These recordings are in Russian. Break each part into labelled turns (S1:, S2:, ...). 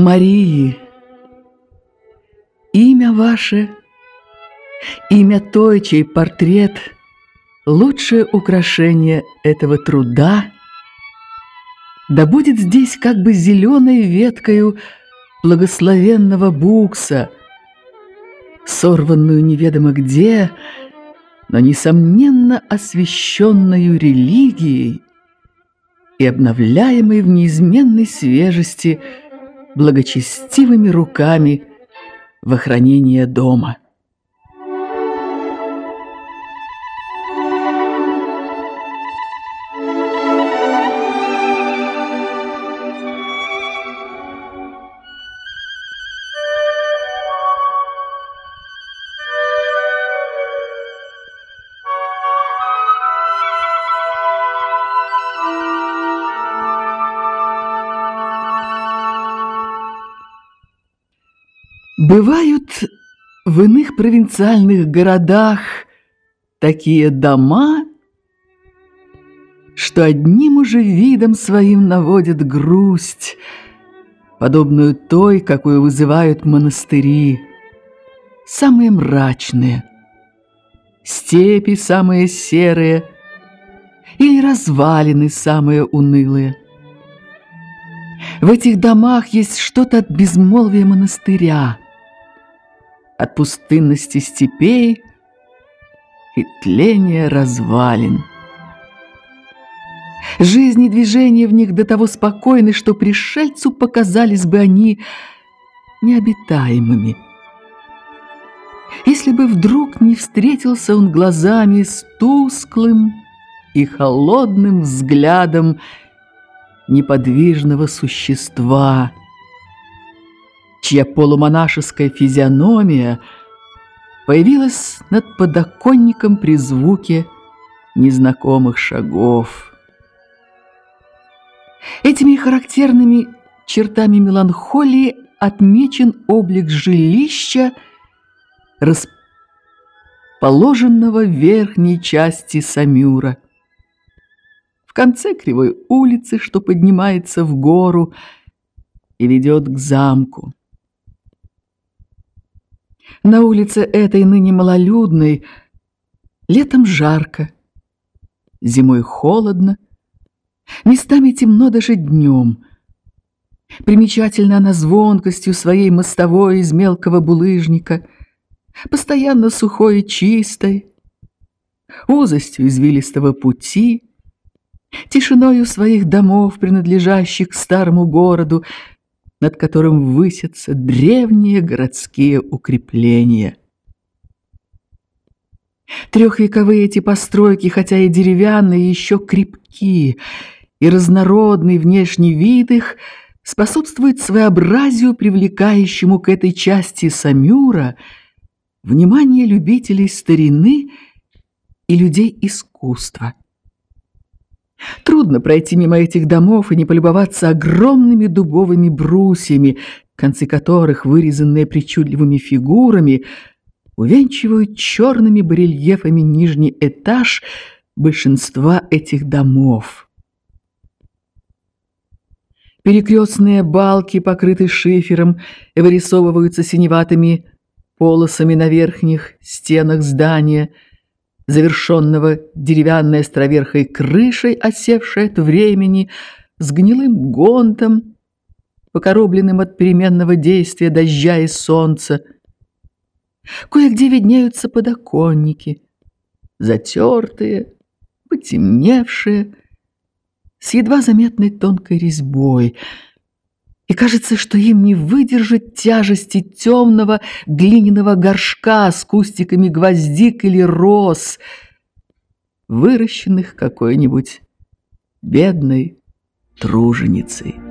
S1: Марии, имя ваше, имя той, чей портрет – лучшее украшение этого труда, да будет здесь как бы зеленой веткою благословенного букса, сорванную неведомо где, но, несомненно, освященную религией и обновляемой в неизменной свежести – благочестивыми руками в охранение дома. Бывают в иных провинциальных городах такие дома, что одним уже видом своим наводят грусть, подобную той, какую вызывают монастыри, самые мрачные, степи самые серые или развалины самые унылые. В этих домах есть что-то от безмолвия монастыря – от пустынности степей и тления развалин. Жизнь и движение в них до того спокойны, что пришельцу показались бы они необитаемыми. Если бы вдруг не встретился он глазами с тусклым и холодным взглядом неподвижного существа, чья полумонашеская физиономия появилась над подоконником при звуке незнакомых шагов. Этими характерными чертами меланхолии отмечен облик жилища, расположенного в верхней части Самюра. В конце кривой улицы, что поднимается в гору и ведет к замку. На улице этой ныне малолюдной летом жарко, зимой холодно, местами темно даже днем. Примечательна она звонкостью своей мостовой из мелкого булыжника, постоянно сухой и чистой, узостью извилистого пути, тишиною своих домов, принадлежащих старому городу, над которым высятся древние городские укрепления. Трехвековые эти постройки, хотя и деревянные, еще крепки, и разнородный внешний вид их способствует своеобразию, привлекающему к этой части Самюра внимание любителей старины и людей искусства. Трудно пройти мимо этих домов и не полюбоваться огромными дубовыми брусьями, концы которых, вырезанные причудливыми фигурами, увенчивают черными барельефами нижний этаж большинства этих домов. Перекрестные балки, покрытые шифером, вырисовываются синеватыми полосами на верхних стенах здания – завершенного деревянной островерхой крышей, осевшей от времени, с гнилым гонтом, покоробленным от переменного действия дождя и солнца. Кое-где виднеются подоконники, затертые, потемневшие, с едва заметной тонкой резьбой — и кажется, что им не выдержать тяжести темного глиняного горшка с кустиками гвоздик или роз, выращенных какой-нибудь бедной труженицей.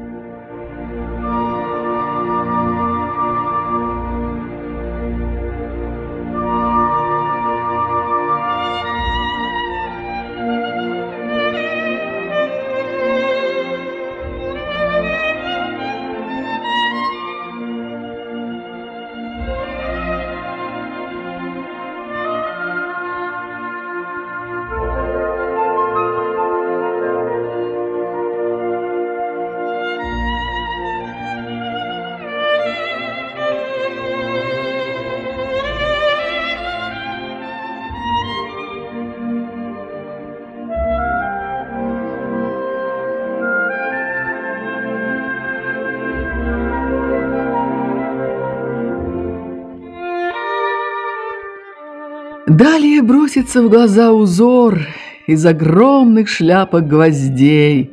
S1: Далее бросится в глаза узор из огромных шляпок гвоздей,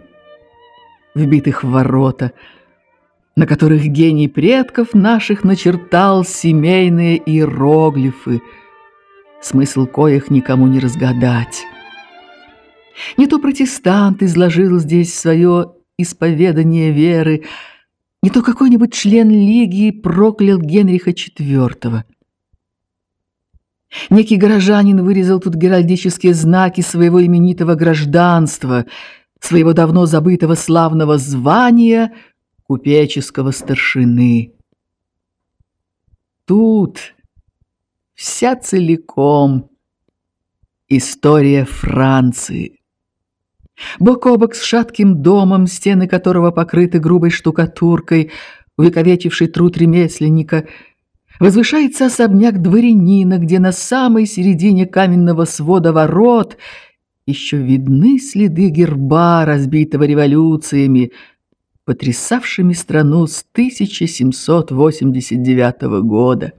S1: вбитых в ворота, на которых гений предков наших начертал семейные иероглифы, смысл коих никому не разгадать. Не то протестант изложил здесь свое исповедание веры, не то какой-нибудь член Лиги проклял Генриха IV. Некий горожанин вырезал тут геральдические знаки своего именитого гражданства, своего давно забытого славного звания купеческого старшины. Тут вся целиком история Франции. Бок о бок с шатким домом, стены которого покрыты грубой штукатуркой, увековечивший труд ремесленника, возвышается особняк дворянина, где на самой середине каменного свода ворот еще видны следы герба, разбитого революциями, потрясавшими страну с 1789 года.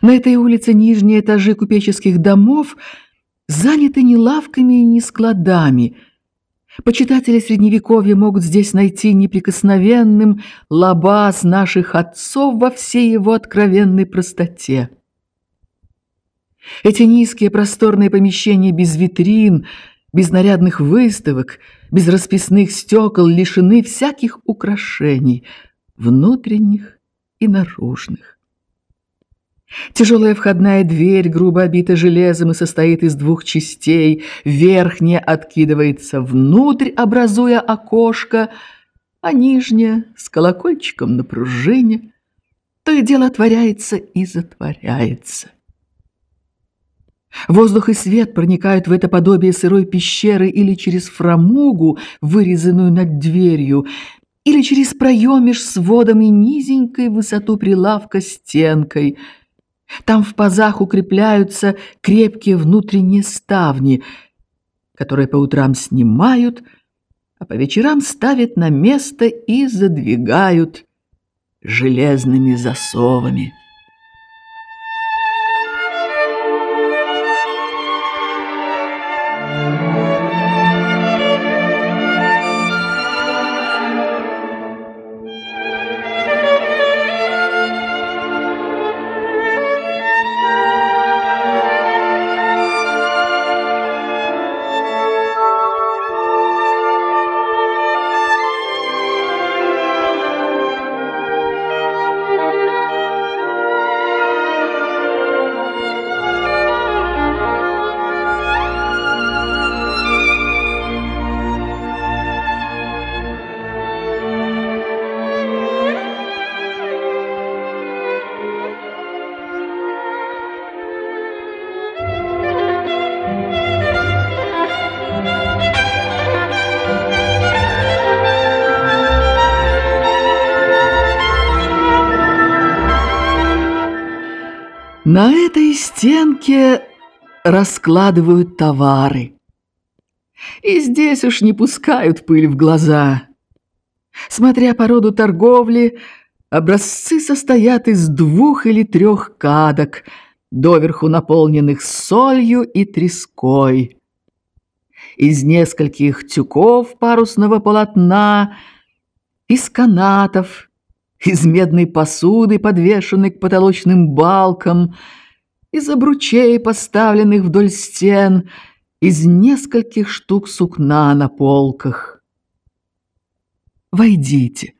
S1: На этой улице нижние этажи купеческих домов – заняты не лавками и не складами. Почитатели Средневековья могут здесь найти неприкосновенным лабаз наших отцов во всей его откровенной простоте. Эти низкие просторные помещения без витрин, без нарядных выставок, без расписных стекол лишены всяких украшений, внутренних и наружных. Тяжелая входная дверь, грубо обита железом и состоит из двух частей. Верхняя откидывается внутрь, образуя окошко, а нижняя с колокольчиком на пружине. То и дело отворяется и затворяется. Воздух и свет проникают в это подобие сырой пещеры или через фрамугу, вырезанную над дверью, или через проем меж сводом и низенькой высоту прилавка стенкой – там в пазах укрепляются крепкие внутренние ставни, которые по утрам снимают, а по вечерам ставят на место и задвигают железными засовами. На этой стенке раскладывают товары. И здесь уж не пускают пыль в глаза. Смотря по роду торговли, образцы состоят из двух или трех кадок, доверху наполненных солью и треской. Из нескольких тюков парусного полотна, из канатов, из медной посуды, подвешенной к потолочным балкам, из обручей, поставленных вдоль стен, из нескольких штук сукна на полках. Войдите.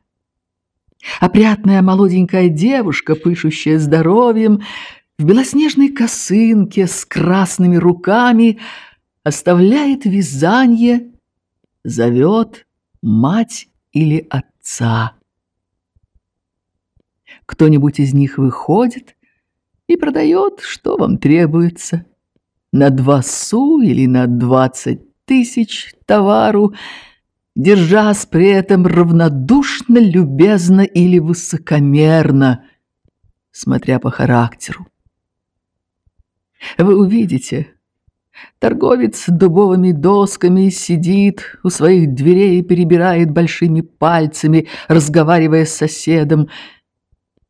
S1: Опрятная молоденькая девушка, пышущая здоровьем, в белоснежной косынке с красными руками, оставляет вязание, зовет мать или отца. Кто-нибудь из них выходит и продает, что вам требуется. На два су или на двадцать тысяч товару, держась при этом равнодушно, любезно или высокомерно, смотря по характеру. Вы увидите, торговец дубовыми досками сидит у своих дверей и перебирает большими пальцами, разговаривая с соседом,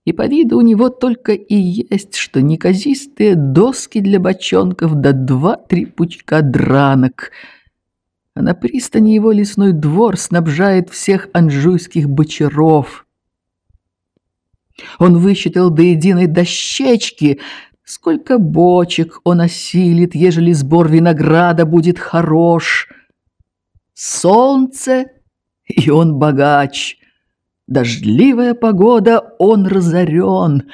S1: и по виду у него только и есть, что неказистые доски для бочонков да два-три пучка дранок. А на пристани его лесной двор снабжает всех анжуйских бочаров. Он высчитал до единой дощечки, сколько бочек он осилит, ежели сбор винограда будет хорош. Солнце, и он богач — Дождливая погода, он разорен.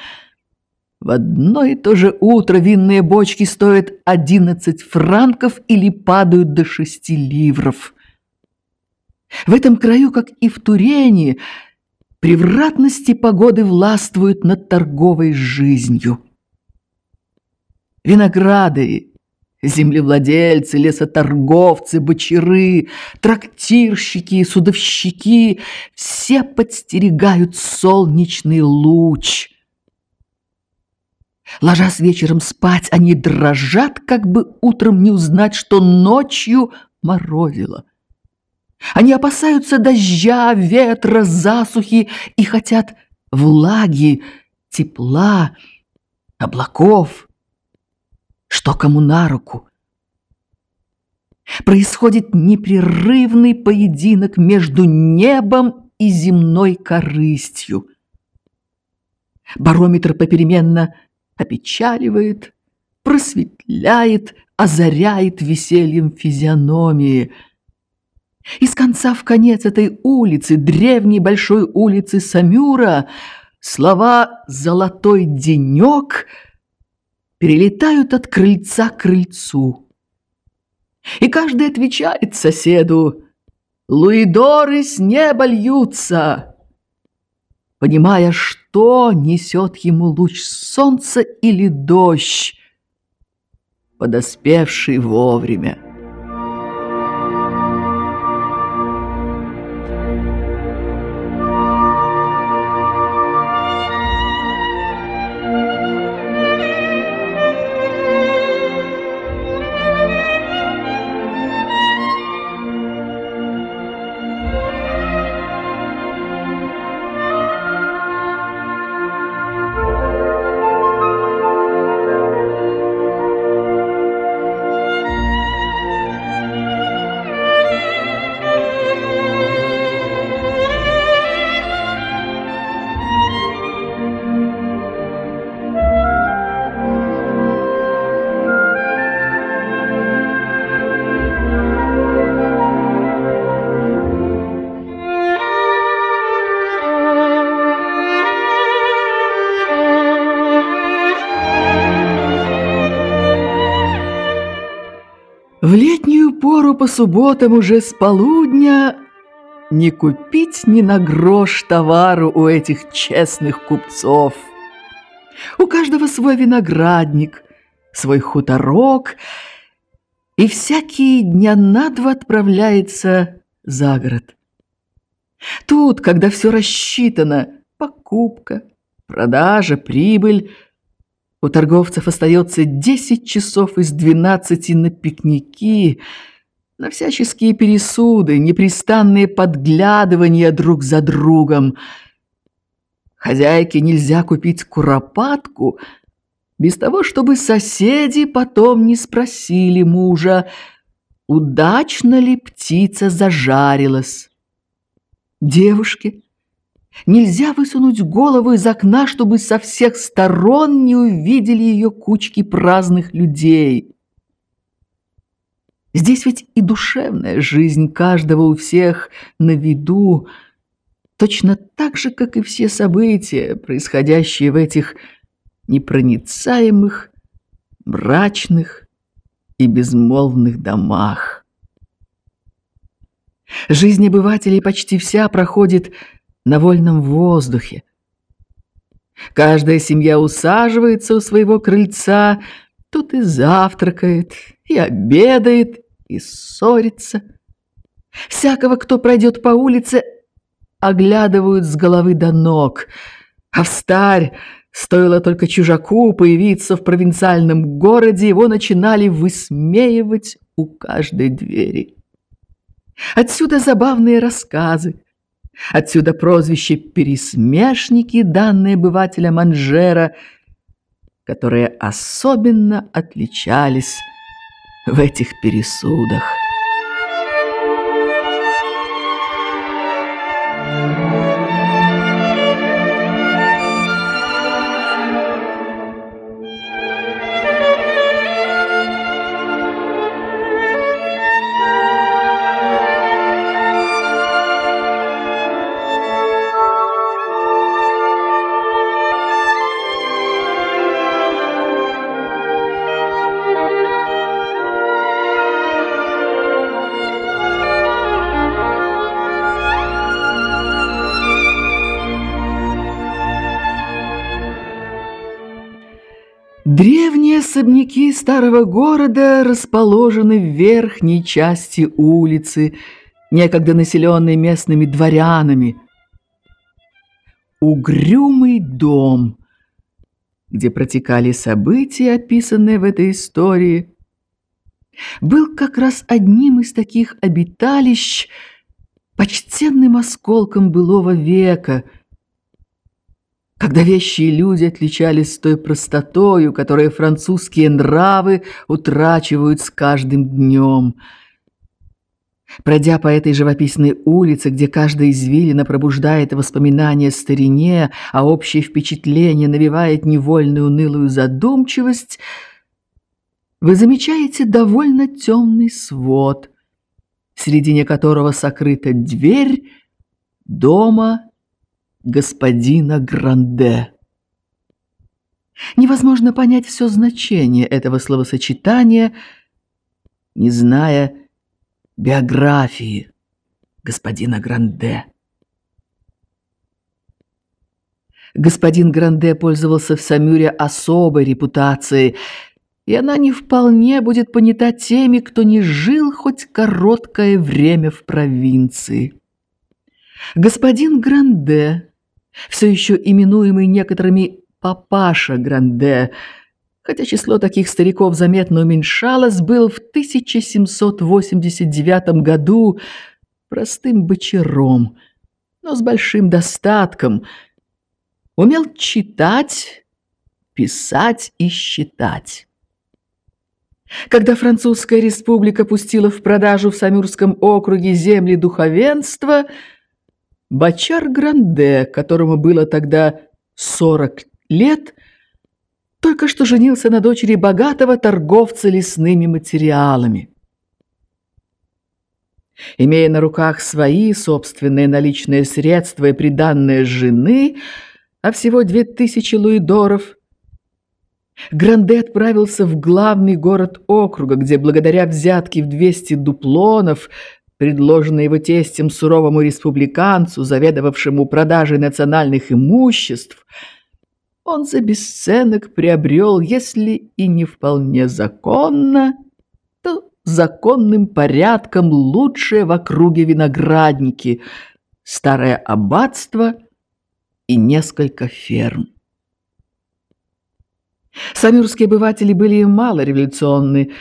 S1: В одно и то же утро винные бочки стоят 11 франков или падают до 6 ливров. В этом краю, как и в Турене, превратности погоды властвуют над торговой жизнью. Винограды Землевладельцы, лесоторговцы, бочары, трактирщики, судовщики – все подстерегают солнечный луч. Ложась вечером спать, они дрожат, как бы утром не узнать, что ночью морозило. Они опасаются дождя, ветра, засухи и хотят влаги, тепла, облаков – что кому на руку. Происходит непрерывный поединок между небом и земной корыстью. Барометр попеременно опечаливает, просветляет, озаряет весельем физиономии. Из конца в конец этой улицы, древней большой улицы Самюра, слова «золотой денек» — перелетают от крыльца к крыльцу. И каждый отвечает соседу «Луидоры с неба льются!» понимая, что несет ему луч солнца или дождь, подоспевший вовремя. По субботам уже с полудня не купить ни на грош товару у этих честных купцов. У каждого свой виноградник, свой хуторок, и всякие дня на два отправляется за город. Тут, когда все рассчитано, покупка, продажа, прибыль – у торговцев остается 10 часов из 12 на пикники, на всяческие пересуды, непрестанные подглядывания друг за другом. Хозяйке нельзя купить куропатку без того, чтобы соседи потом не спросили мужа, удачно ли птица зажарилась. Девушке Нельзя высунуть голову из окна, чтобы со всех сторон не увидели ее кучки праздных людей. Здесь ведь и душевная жизнь каждого у всех на виду, точно так же, как и все события, происходящие в этих непроницаемых, мрачных и безмолвных домах. Жизнь обывателей почти вся проходит на вольном воздухе. Каждая семья усаживается у своего крыльца, тут и завтракает, и обедает, и ссорится. Всякого, кто пройдет по улице, оглядывают с головы до ног, а в старь Стоило только чужаку появиться в провинциальном городе, его начинали высмеивать у каждой двери. Отсюда забавные рассказы, Отсюда прозвище «пересмешники», данное обывателям Анжера, которые особенно отличались в этих пересудах. Особняки старого города расположены в верхней части улицы, некогда населенной местными дворянами. Угрюмый дом, где протекали события, описанные в этой истории, был как раз одним из таких обиталищ, почтенным осколком былого века – когда вещи и люди отличались той простотою, которую французские нравы утрачивают с каждым днем. Пройдя по этой живописной улице, где каждая извилина пробуждает воспоминания о старине, а общее впечатление навевает невольную унылую задумчивость, вы замечаете довольно темный свод, в середине которого сокрыта дверь дома господина Гранде. Невозможно понять все значение этого словосочетания, не зная биографии господина Гранде. Господин Гранде пользовался в Самюре особой репутацией, и она не вполне будет понята теми, кто не жил хоть короткое время в провинции. Господин Гранде все еще именуемый некоторыми «папаша Гранде», хотя число таких стариков заметно уменьшалось, был в 1789 году простым бочаром, но с большим достатком. Умел читать, писать и считать. Когда Французская республика пустила в продажу в Самюрском округе земли духовенства – Бачар Гранде, которому было тогда 40 лет, только что женился на дочери богатого торговца лесными материалами. Имея на руках свои собственные наличные средства и приданные жены, а всего две тысячи луидоров, Гранде отправился в главный город округа, где благодаря взятке в 200 дуплонов предложенный его тестем суровому республиканцу, заведовавшему продажей национальных имуществ, он за бесценок приобрел, если и не вполне законно, то законным порядком лучшее в округе виноградники, старое аббатство и несколько ферм. Самюрские обыватели были мало революционны,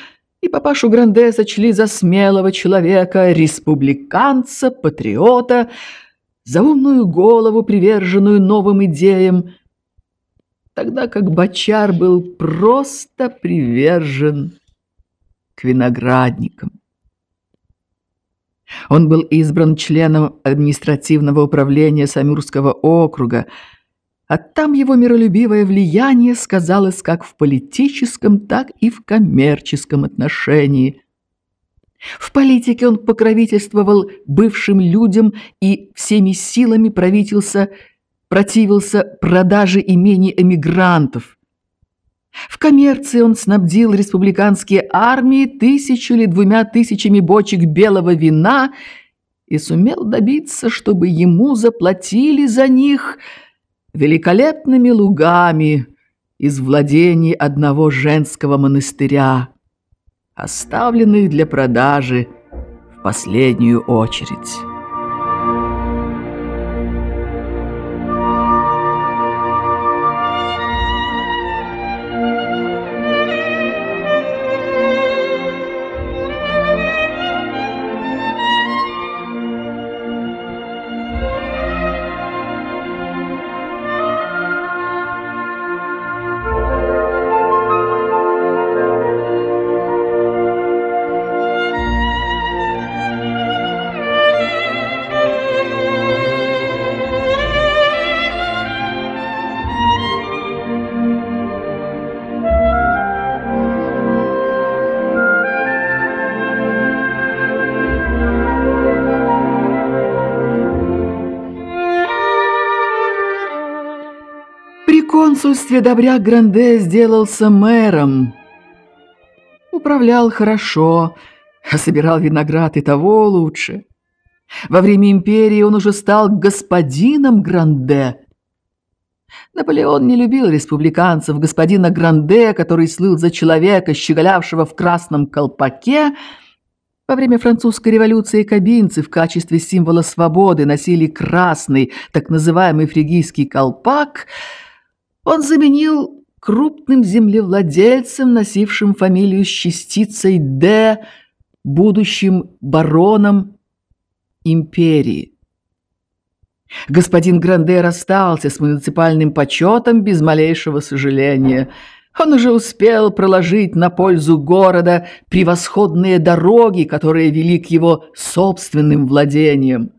S1: и папашу Гранде сочли за смелого человека, республиканца, патриота, за умную голову, приверженную новым идеям, тогда как Бачар был просто привержен к виноградникам. Он был избран членом административного управления Самюрского округа, а там его миролюбивое влияние сказалось как в политическом, так и в коммерческом отношении. В политике он покровительствовал бывшим людям и всеми силами правительства противился продаже имений эмигрантов. В коммерции он снабдил республиканские армии тысячу или двумя тысячами бочек белого вина и сумел добиться, чтобы ему заплатили за них – великолепными лугами из владений одного женского монастыря, оставленных для продажи в последнюю очередь. Консульстве Добряк Гранде сделался мэром. Управлял хорошо, а собирал виноград и того лучше. Во время империи он уже стал господином Гранде. Наполеон не любил республиканцев, господина Гранде, который слыл за человека, щеголявшего в красном колпаке. Во время французской революции кабинцы в качестве символа свободы носили красный, так называемый фригийский колпак. Он заменил крупным землевладельцем, носившим фамилию с частицей «Д», будущим бароном империи. Господин Гранде расстался с муниципальным почетом без малейшего сожаления. Он уже успел проложить на пользу города превосходные дороги, которые вели к его собственным владениям.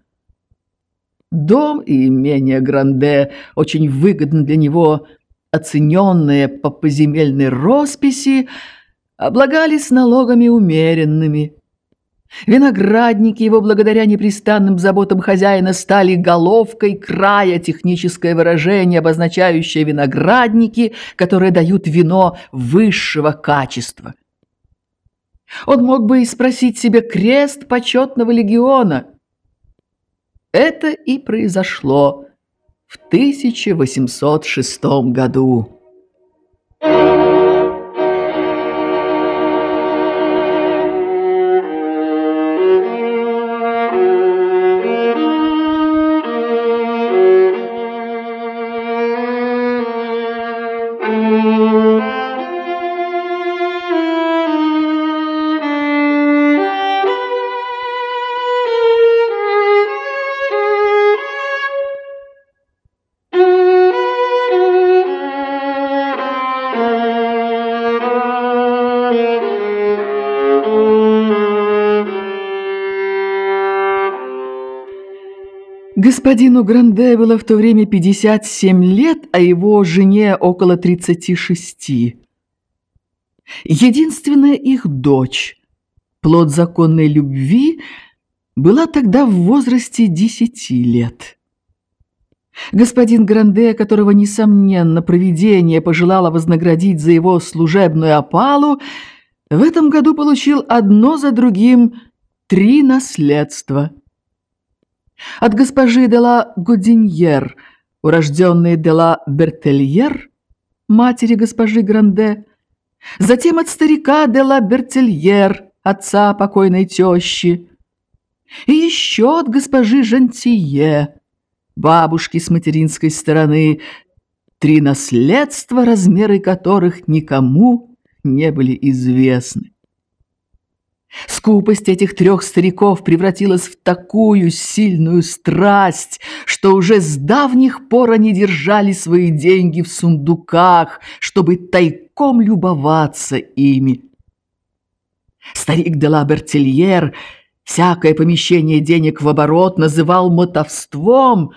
S1: Дом и имение Гранде очень выгодно для него оцененные по поземельной росписи, облагались налогами умеренными – Виноградники его благодаря непрестанным заботам хозяина стали головкой края, техническое выражение, обозначающее виноградники, которые дают вино высшего качества. Он мог бы и спросить себе крест почетного легиона. Это и произошло в 1806 году. Господину Гранде было в то время 57 лет, а его жене около 36. Единственная их дочь, плод законной любви, была тогда в возрасте 10 лет. Господин Гранде, которого, несомненно, провидение пожелало вознаградить за его служебную опалу, в этом году получил одно за другим три наследства – от госпожи де ла Гудиньер, урожденной де ла Бертельер, матери госпожи Гранде, затем от старика де ла Бертельер, отца покойной тещи, и еще от госпожи Жантие, бабушки с материнской стороны, три наследства, размеры которых никому не были известны. Скупость этих трех стариков превратилась в такую сильную страсть, что уже с давних пор они держали свои деньги в сундуках, чтобы тайком любоваться ими. Старик де ла Бертельер всякое помещение денег в оборот называл мотовством,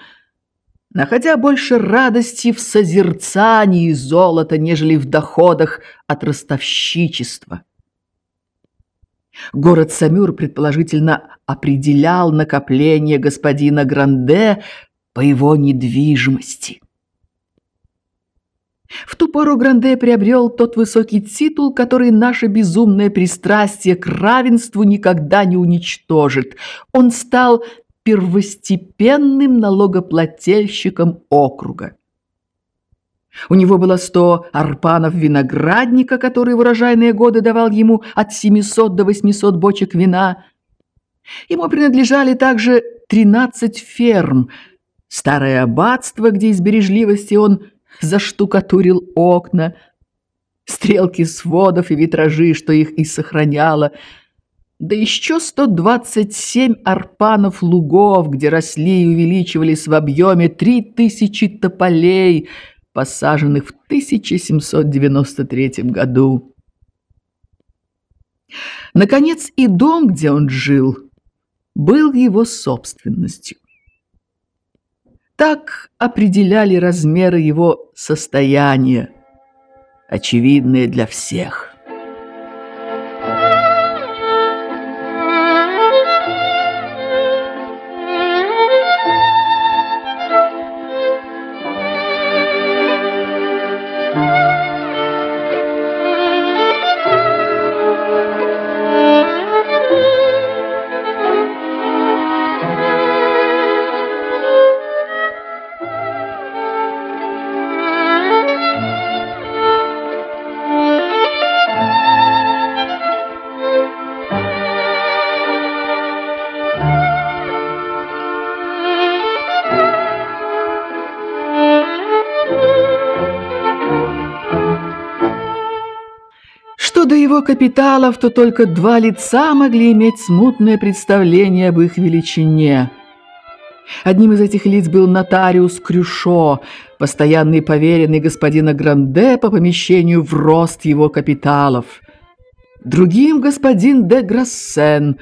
S1: находя больше радости в созерцании золота, нежели в доходах от ростовщичества. Город Самюр, предположительно, определял накопление господина Гранде по его недвижимости. В ту пору Гранде приобрел тот высокий титул, который наше безумное пристрастие к равенству никогда не уничтожит. Он стал первостепенным налогоплательщиком округа. У него было сто арпанов виноградника, который в урожайные годы давал ему от 700 до 800 бочек вина. Ему принадлежали также 13 ферм, старое аббатство, где из бережливости он заштукатурил окна, стрелки сводов и витражи, что их и сохраняло, да еще 127 арпанов лугов, где росли и увеличивались в объеме 3000 тополей – посаженных в 1793 году. Наконец, и дом, где он жил, был его собственностью. Так определяли размеры его состояния, очевидные для всех. Его капиталов, то только два лица могли иметь смутное представление об их величине. Одним из этих лиц был нотариус Крюшо, постоянный поверенный господина Гранде по помещению в рост его капиталов. Другим господин де Грассен,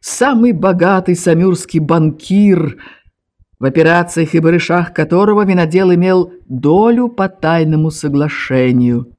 S1: самый богатый самюрский банкир, в операциях и барышах которого винодел имел долю по тайному соглашению –